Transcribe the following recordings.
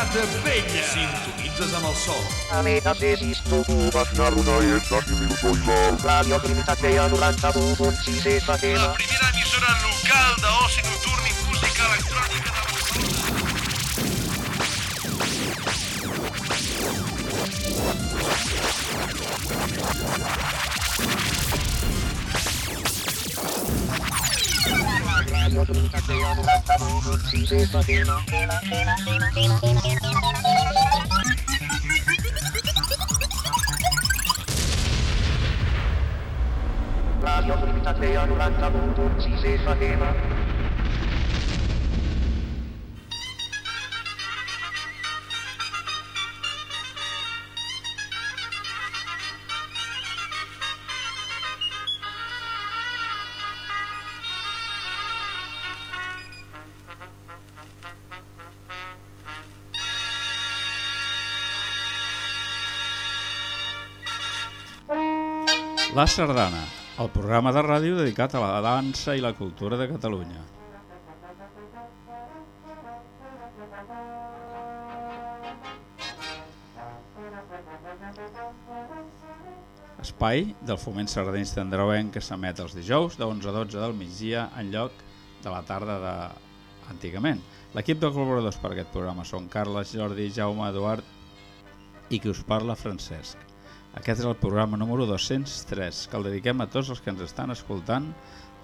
Trinitat Vella. Sintonitzes amb el sol. A Metatesis tu Imaginar una dieta que mil sois Radio Trinitat Vella 91.6 La FM. primera emissora local d'oci nocturn Radio Trinitat Vella 91.6 FM. Radio La Sardana, el programa de ràdio dedicat a la dansa i la cultura de Catalunya. Espai del foment sardanista d'Andreuenc que s'emet els dijous de 11 a 12 del migdia en lloc de la tarda de antigament. L'equip de col·laboradors per aquest programa són Carles, Jordi, Jaume, Eduard i qui us parla, Francesc. Aquest és el programa número 203 que el dediquem a tots els que ens estan escoltant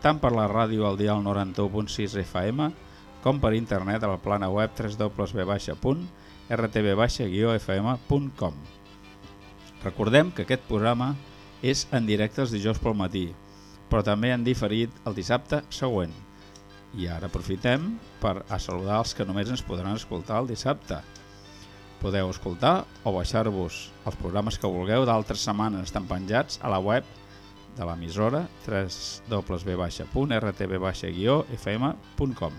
tant per la ràdio al dial 91.6 FM com per internet a la plana web www.rtb-fm.com Recordem que aquest programa és en directe els dijous pel matí, però també en diferit el dissabte següent. I ara aprofitem per a saludar els que només ens podran escoltar el dissabte. Podeu escoltar o baixar-vos els programes que vulgueu d'altres setmanes estan penjats a la web de l'emissora www.rtb-fm.com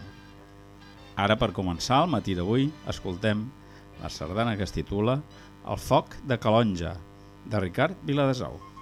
Ara per començar el matí d'avui escoltem la sardana que es titula El foc de Calonja de Ricard Viladesau.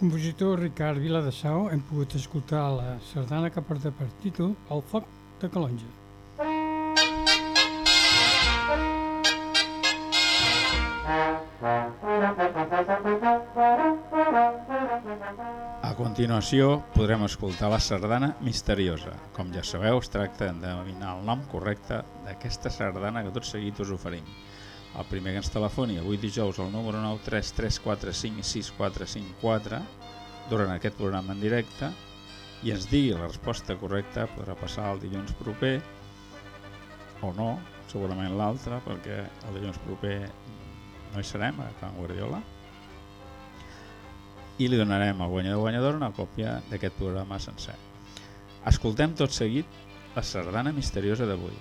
Compositor Ricard Viladasau hem pogut escoltar la sardana que porta per títol El foc de Calonja. A continuació podrem escoltar la sardana misteriosa. Com ja sabeu, es tracta d'endevinar el nom correcte d'aquesta sardana que tot seguit us oferim. El primer que ens telefoni avui dijous al número 933456454 durant aquest programa en directe i ens digui la resposta correcta podrà passar el dilluns proper o no, segurament l'altre perquè el dilluns proper no hi serem a Can Guardiola i li donarem al guanyador guanyador una còpia d'aquest programa sencer. Escoltem tot seguit la sardana misteriosa d'avui.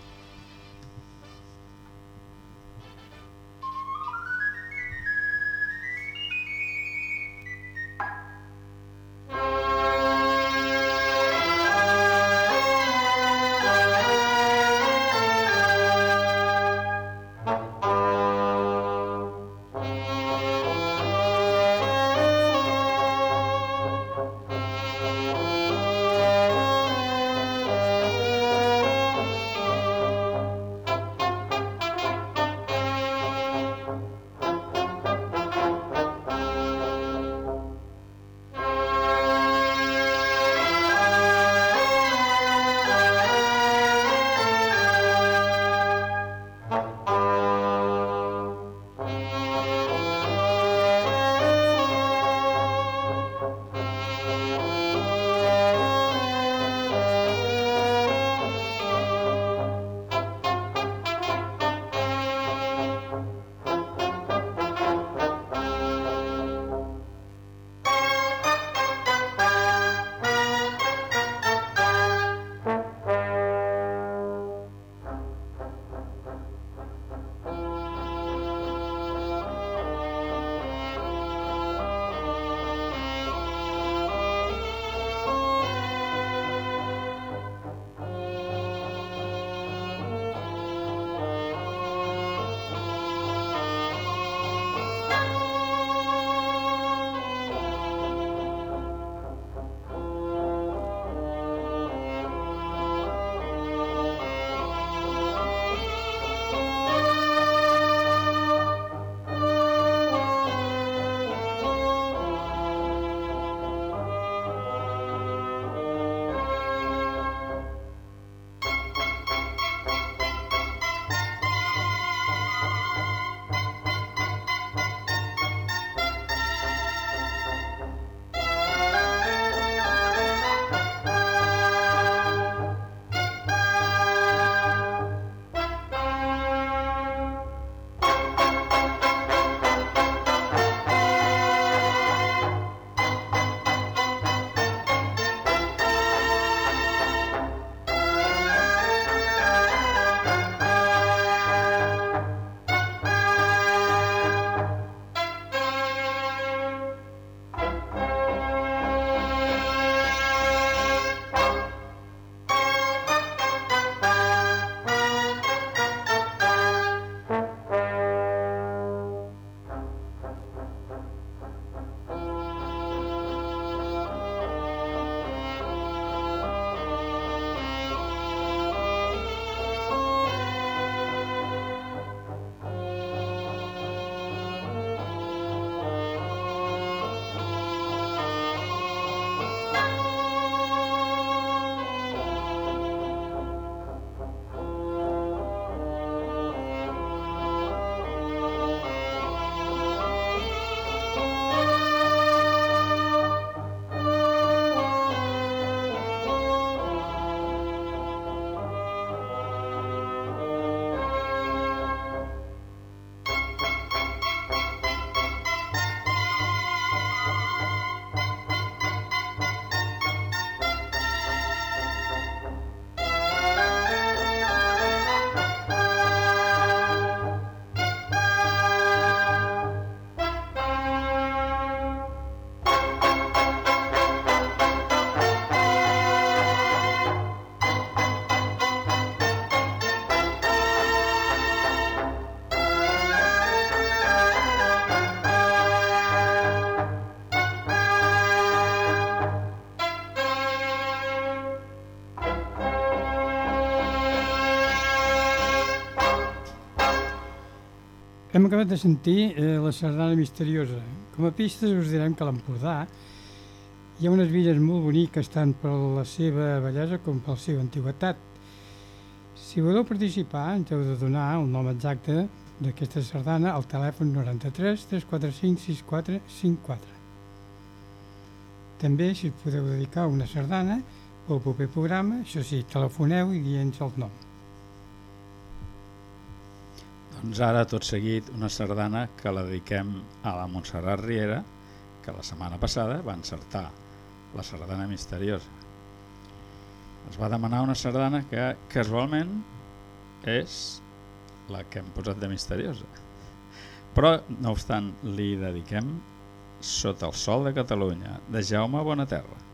Hem acabat de sentir eh, la sardana misteriosa. Com a pistes us direm que a l'Empordà hi ha unes villes molt boniques tant per la seva bellesa com per la seva antiguitat. Si voleu participar, ens heu de donar el nom exacte d'aquesta sardana al telèfon 93 345 6454. També, si podeu dedicar una sardana pel proper programa, això sí, telefoneu i dient el nom. Doncs ara, tot seguit, una sardana que la dediquem a la Montserrat Riera, que la setmana passada va encertar la sardana misteriosa. Es va demanar una sardana que casualment és la que hem posat de misteriosa. Però, no obstant, li dediquem Sota el sol de Catalunya, de Jaume Bonaterra.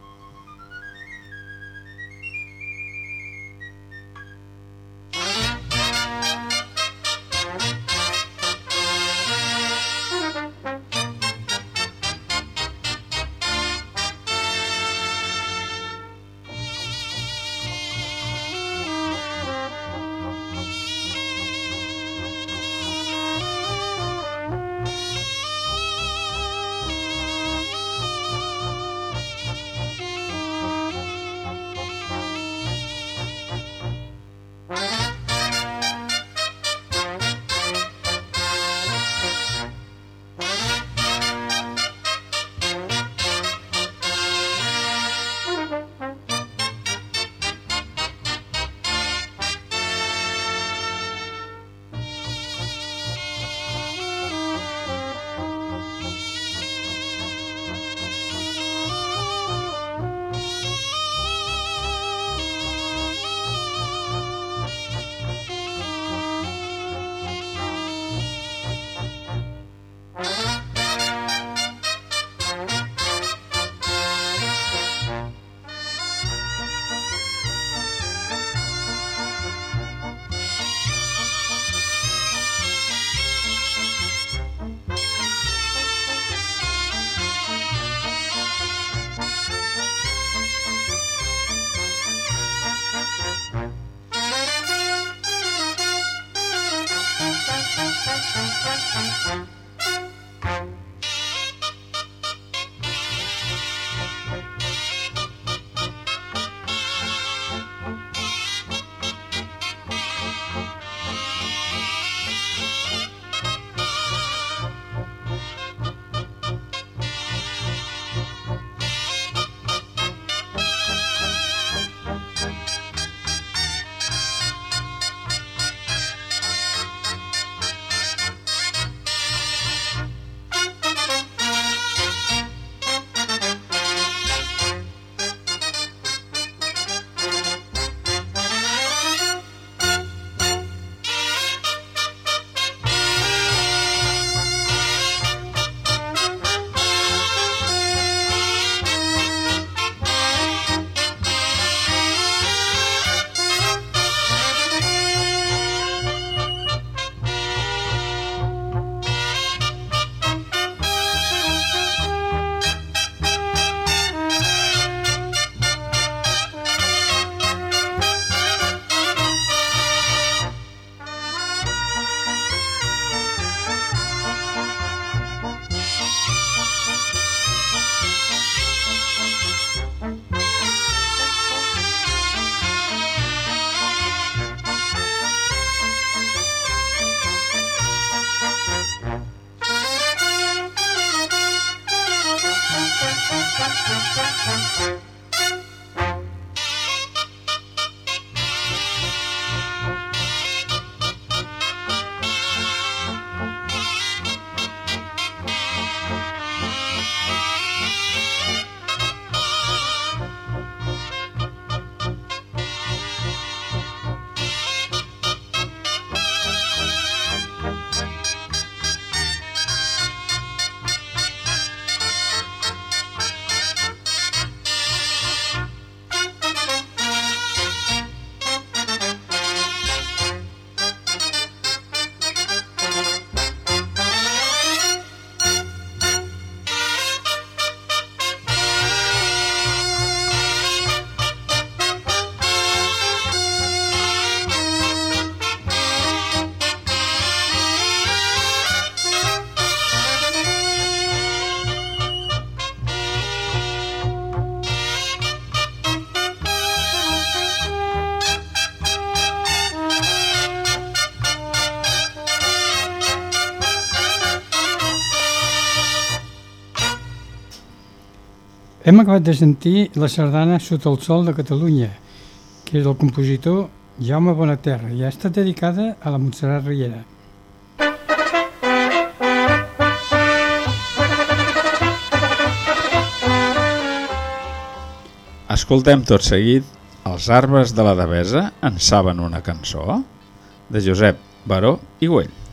Hem acabat de sentir la sardana Sota el sol de Catalunya, que és del compositor Jaume Bonaterra i ha estat dedicada a la Montserrat Riera. Escoltem tot seguit Els arbres de la Devesa en saben una cançó? De Josep Baró i Güell.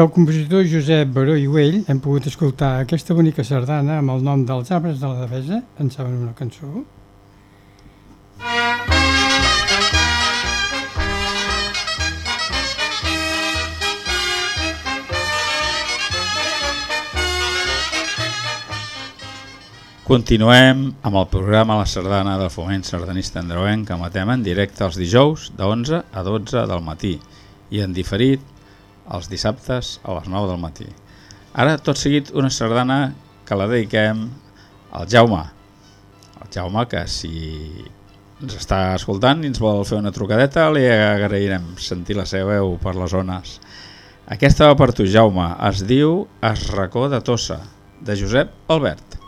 Del compositor Josep Baró i Güell hem pogut escoltar aquesta bonica sardana amb el nom dels arbres de la Devesa. En saben una cançó? Continuem amb el programa La Sardana del Foment Sardanista Andreuenc que emetem en directe els dijous de 11 a 12 del matí i en diferit els dissabtes a les 9 del matí. Ara, tot seguit, una sardana que la dediquem al Jaume. El Jaume, que si ens està escoltant i ens vol fer una trucadeta, li agrairem sentir la seva veu per les zones. Aquesta va per tu, Jaume. Es diu Es racó de Tossa, de Josep Albert.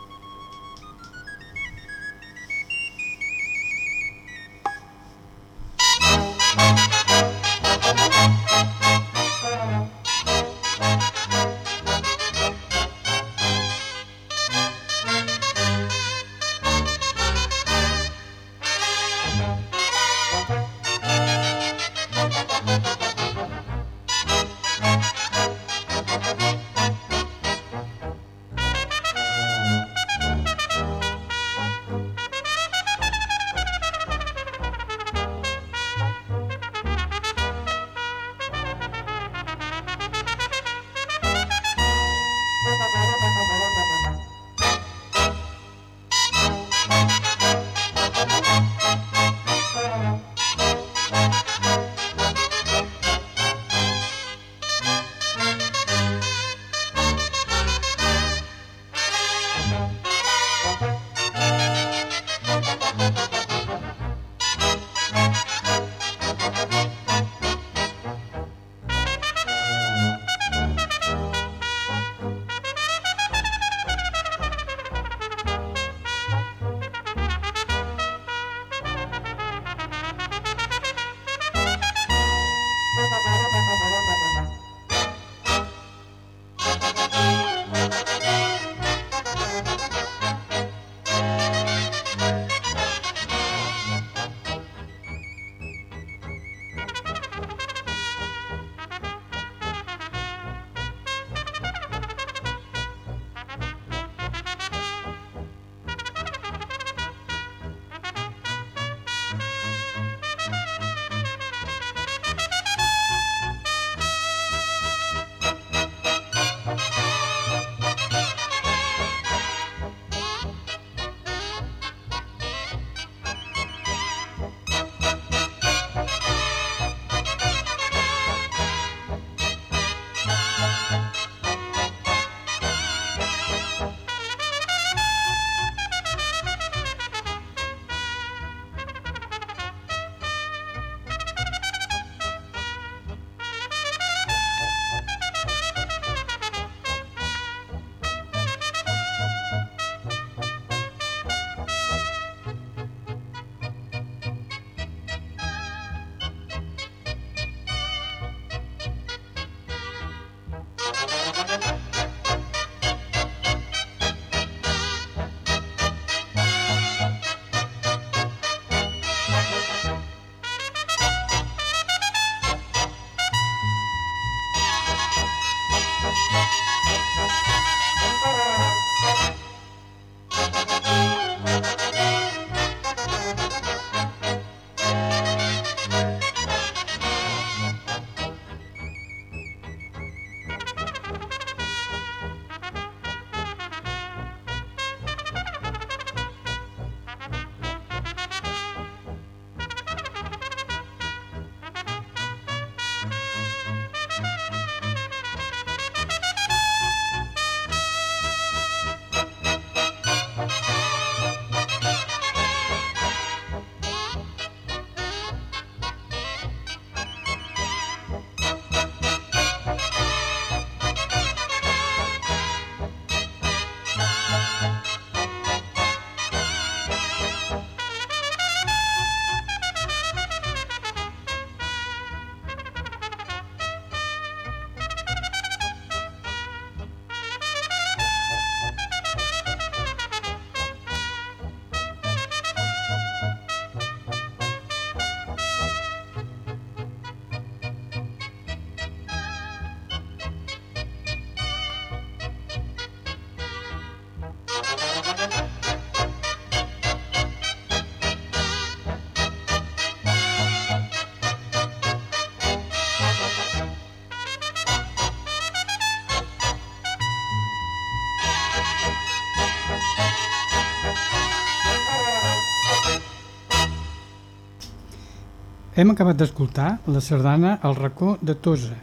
Hem acabat d'escoltar la sardana El racó de Tosa,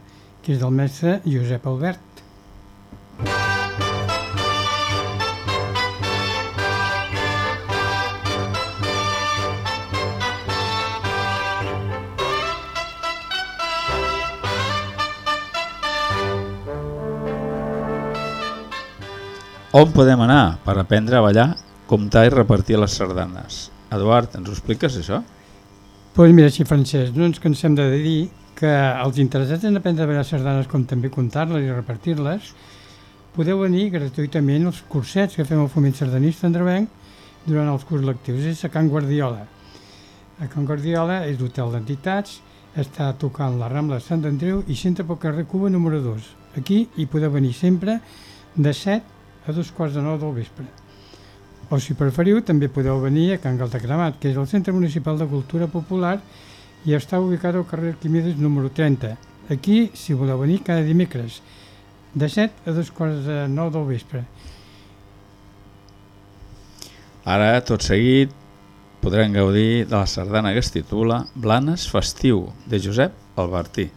que és del mestre Josep Albert. On podem anar per aprendre a ballar, comptar i repartir les sardanes? Eduard, ens ho expliques això? Doncs mira, si Francesc, no ens cansem de dir que els interessats en aprendre a ballar sardanes com també comptar-les i repartir-les, podeu venir gratuïtament als cursets que fem al Foment Sardanista Andrevenc durant els curs lectius. És a Can Guardiola. A Can Guardiola és l'hotel d'entitats, està tocant la Rambla de Sant Andreu i centre pel carrer Cuba número 2. Aquí hi podeu venir sempre de 7 a dos quarts de nou del vespre. O si preferiu, també podeu venir a Can Galtacremat, que és el Centre Municipal de Cultura Popular i està ubicat al carrer Arquimedes número 30. Aquí, si voleu venir, cada dimecres, de 7 a dos quarts de nou del vespre. Ara, tot seguit, podrem gaudir de la sardana que es titula Blanes Festiu, de Josep Albertí.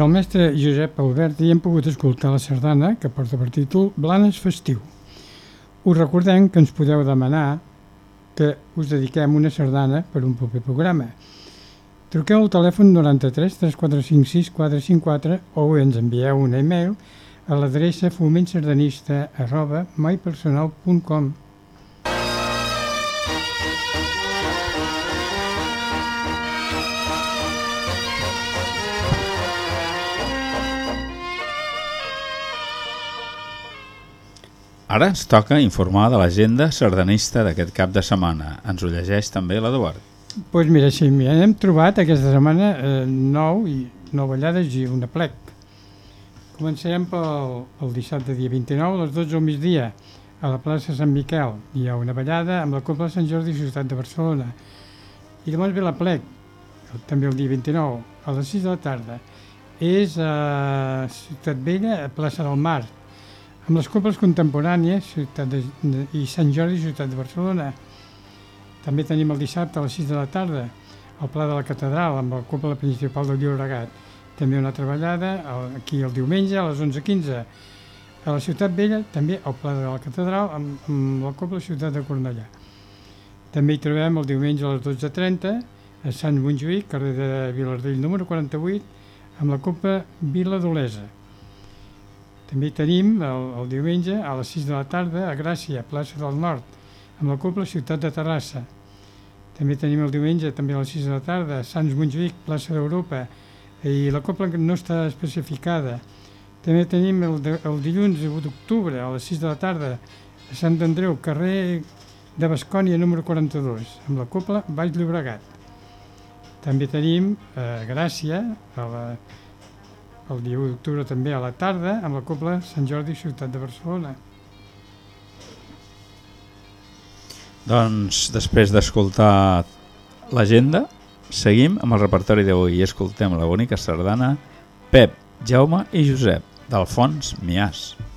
Del mestre Josep Alberti hem pogut escoltar la sardana que porta per títol Blanes Festiu. Us recordem que ens podeu demanar que us dediquem una sardana per un proper programa. Truqueu al telèfon 93 3456 454 o ens envieu un e-mail a l'adreça fomentsardanista arroba mypersonal.com Ara ens toca informar de l'agenda sardanista d'aquest cap de setmana. Ens ho llegeix també l'Eduard. Doncs pues mira, sí, mira, hem trobat aquesta setmana eh, nou i nou ballades i una plec. Començarem pel, pel dissabte dia 29 a les 12 al migdia a la plaça Sant Miquel. Hi ha una ballada amb la Copla Sant Jordi Ciutat de Barcelona. I llavors ve la plec, també el dia 29, a les 6 de la tarda. És a Ciutat Vella, a plaça del Mar, amb les coples contemporànies Ciutat de, i Sant Jordi, Ciutat de Barcelona. També tenim el dissabte a les 6 de la tarda al Pla de la Catedral amb la cúpula principal del Llobregat. També una treballada el, aquí el diumenge a les 11.15 a la Ciutat Vella, també al Pla de la Catedral amb, amb la cúpula Ciutat de Cornellà. També hi trobem el diumenge a les 12.30 a Sant Montjuïc, carrer de Vilardell número 48, amb la Copa Vila d'Olesa. També tenim el, el diumenge a les 6 de la tarda a Gràcia, plaça del Nord, amb la Copla Ciutat de Terrassa. També tenim el diumenge, també a les 6 de la tarda, a Sants Montjuïc, plaça d'Europa, i la Copla no està especificada. També tenim el, de, el dilluns 1 d'octubre, a les 6 de la tarda, a Sant Andreu, carrer de Bascònia, número 42, amb la Copla Baix Llobregat. També tenim eh, Gràcia, a la, el dia 1 d'octubre també a la tarda, amb la Copla Sant Jordi, Ciutat de Barcelona. Doncs després d'escoltar l'agenda, seguim amb el repertori d'avui i escoltem la bonica sardana Pep, Jaume i Josep, d'Alfons Miàs. ens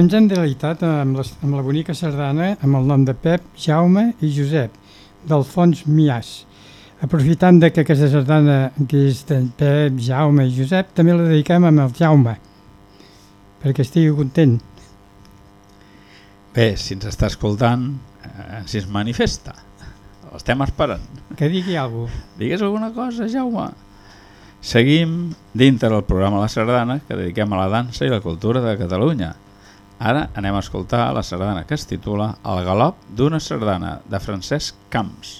hem realitat amb, les, amb la bonica sardana amb el nom de Pep, Jaume i Josep, d'Alfons Miàs. Aprofitant de que aquesta sardana que és de Pep, Jaume i Josep, també la dediquem amb el Jaume, perquè estigui content. Bé, si ens està escoltant, eh, si es manifesta. L'estem esperant. Que digui alguna cosa. Digues alguna cosa, Jaume. Seguim dintre del programa La Sardana, que dediquem a la dansa i la cultura de Catalunya. Ara anem a escoltar la sardana que es titula El galop d'una sardana, de Francesc Camps.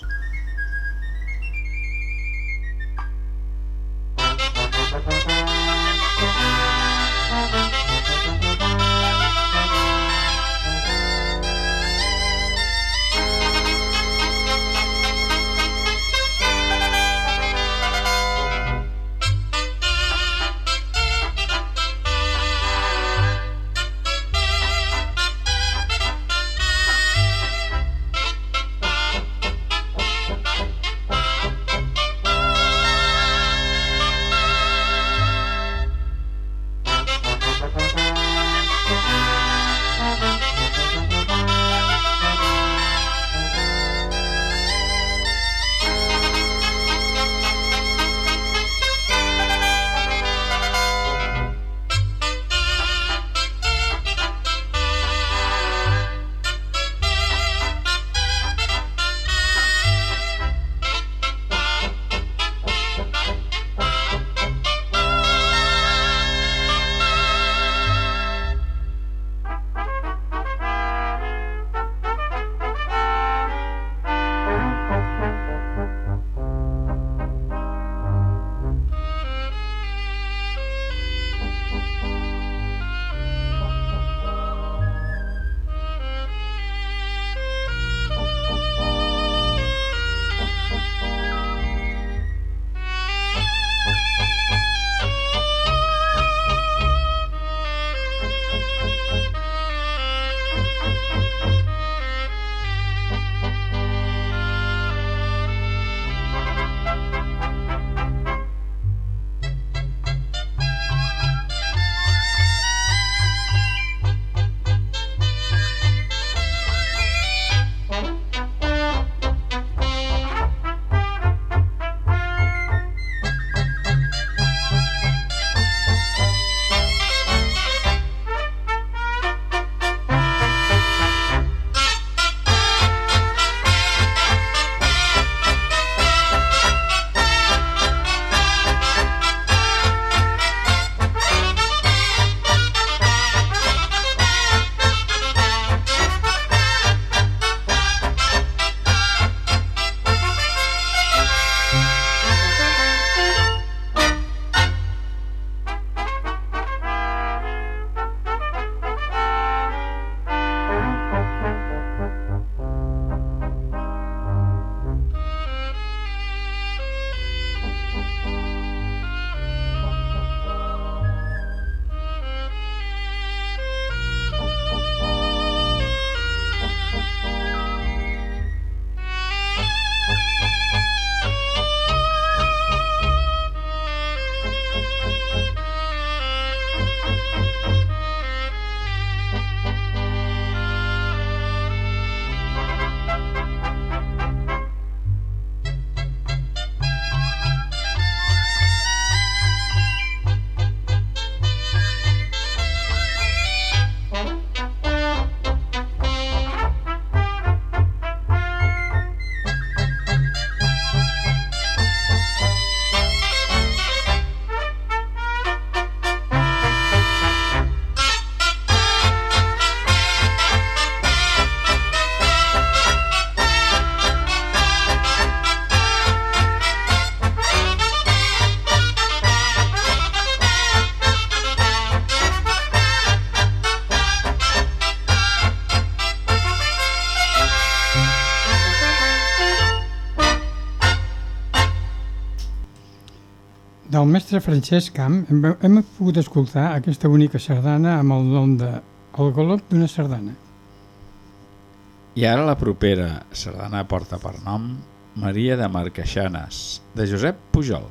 Del mestre Francesc Camp hem, hem pogut escoltar aquesta bonica sardana amb el nom de El galop d'una sardana. I ara la propera sardana porta per nom Maria de Marqueixanes, de Josep Pujol.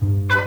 Thank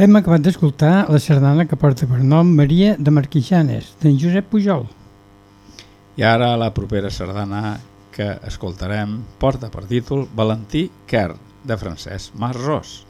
Hem acabat d'escoltar la sardana que porta per nom Maria de Marquixanes, d'en Josep Pujol. I ara la propera sardana que escoltarem porta per títol Valentí Quer, de Francesc Masros.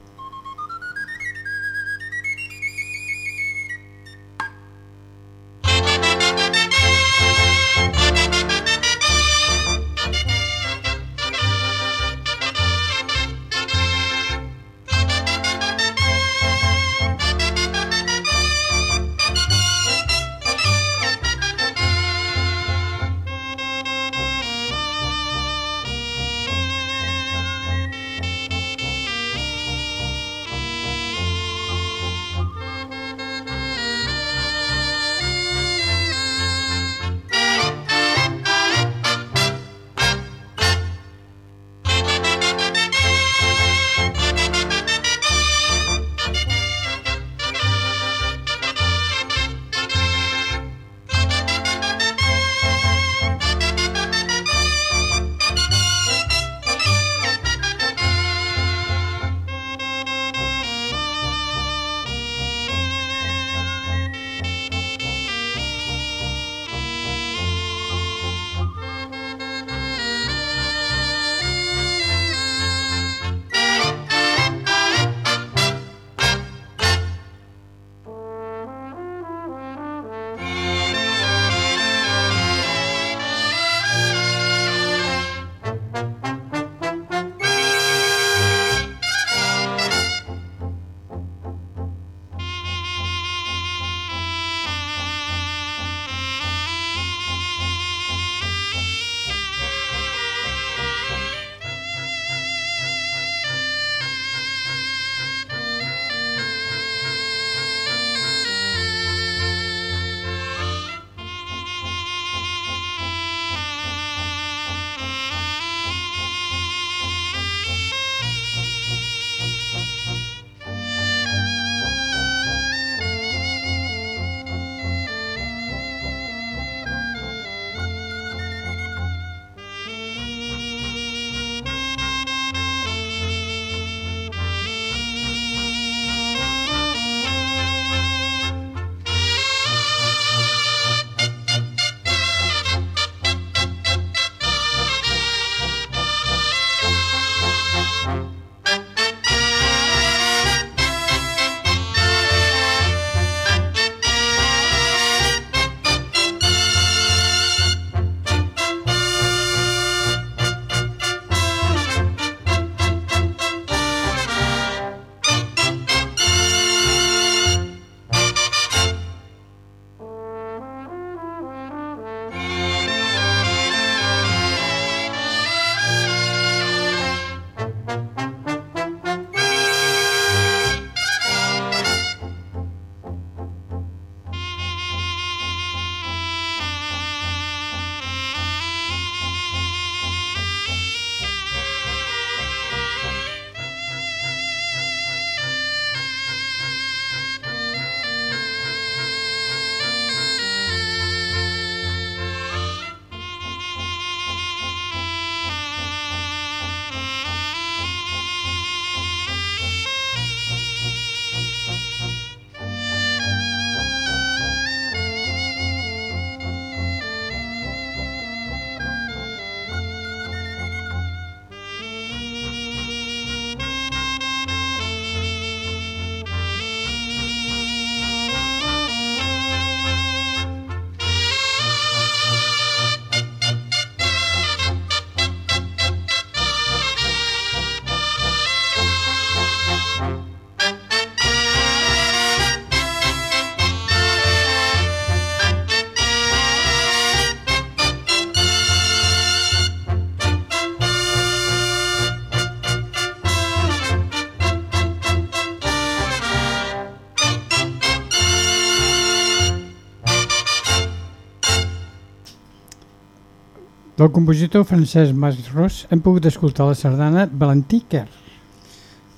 Del compositor Francesc Ross hem pogut escoltar la sardana Valentí Kerr.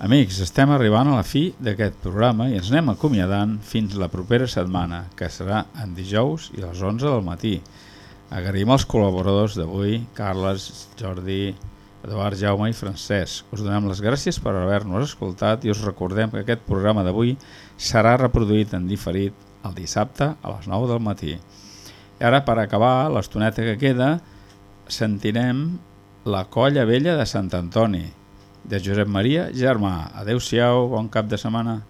Amics, estem arribant a la fi d'aquest programa i ens anem acomiadant fins la propera setmana, que serà en dijous i a les 11 del matí. Agraïm els col·laboradors d'avui, Carles, Jordi, Eduard, Jaume i Francesc. Us donem les gràcies per haver-nos escoltat i us recordem que aquest programa d'avui serà reproduït en diferit el dissabte a les 9 del matí. I ara, per acabar, l'estoneta que queda, sentirem la colla vella de Sant Antoni, de Josep Maria Germà. Adéu-siau, bon cap de setmana.